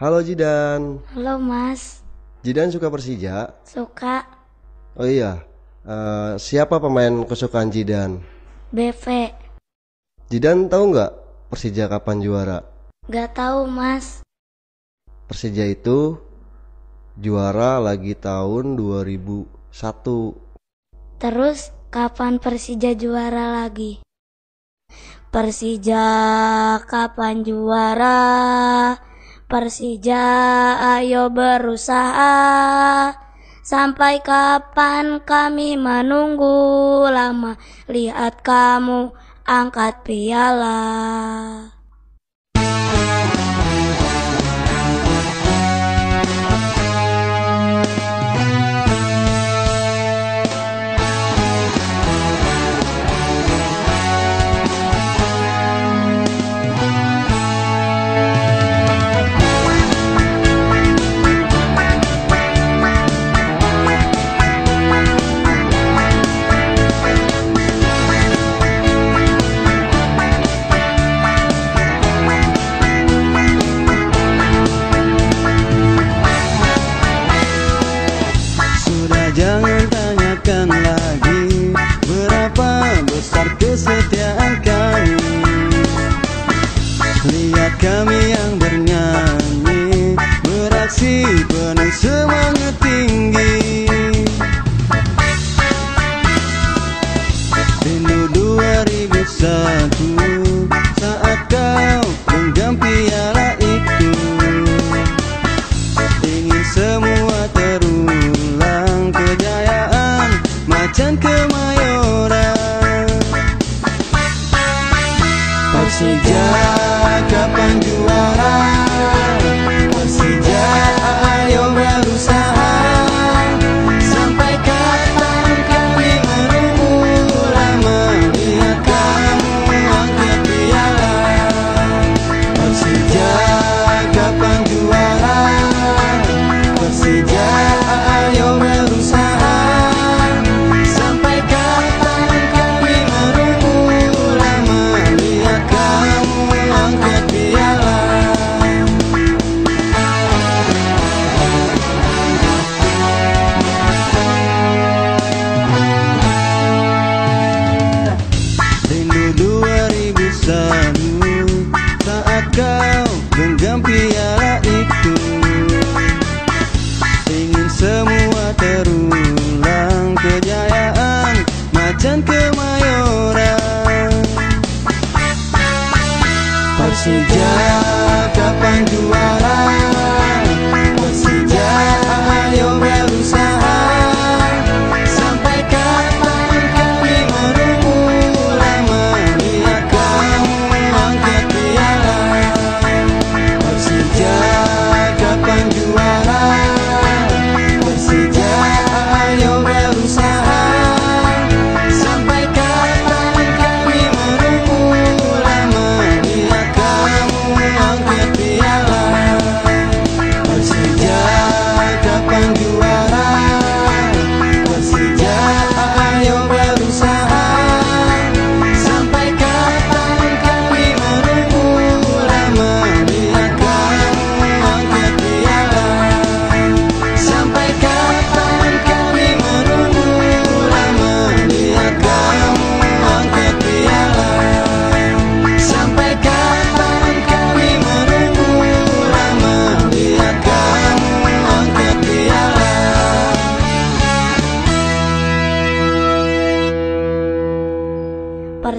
Halo Jidan. Halo Mas, Jidan suka Persija? suka Oh iya. Eh, siapa pemain kesukaan Jidan? BV. Jidan tahu nggak Persija kapan juara? Gak tahu Mas, Persija itu juara lagi tahun 2001. terus kapan Persija juara lagi? Persija kapan juara? Persija ayo berusaha. Sampai kapan kami menunggu lama? Lihat kamu angkat piala kami Lihat kami yang bernyanyi Beraksi penuh semangat tinggi. Rindu 2001 Saat kau genggam piala itu. Ingin semua terulang Kejayaan macan kemayoran Persija kapan juara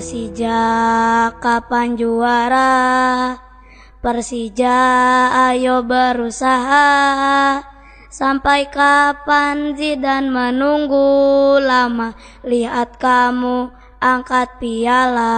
Persija kapan juara? Persija ayo berusaha. Sampai kapan Zidan menunggu lama? Lihat kamu angkat piala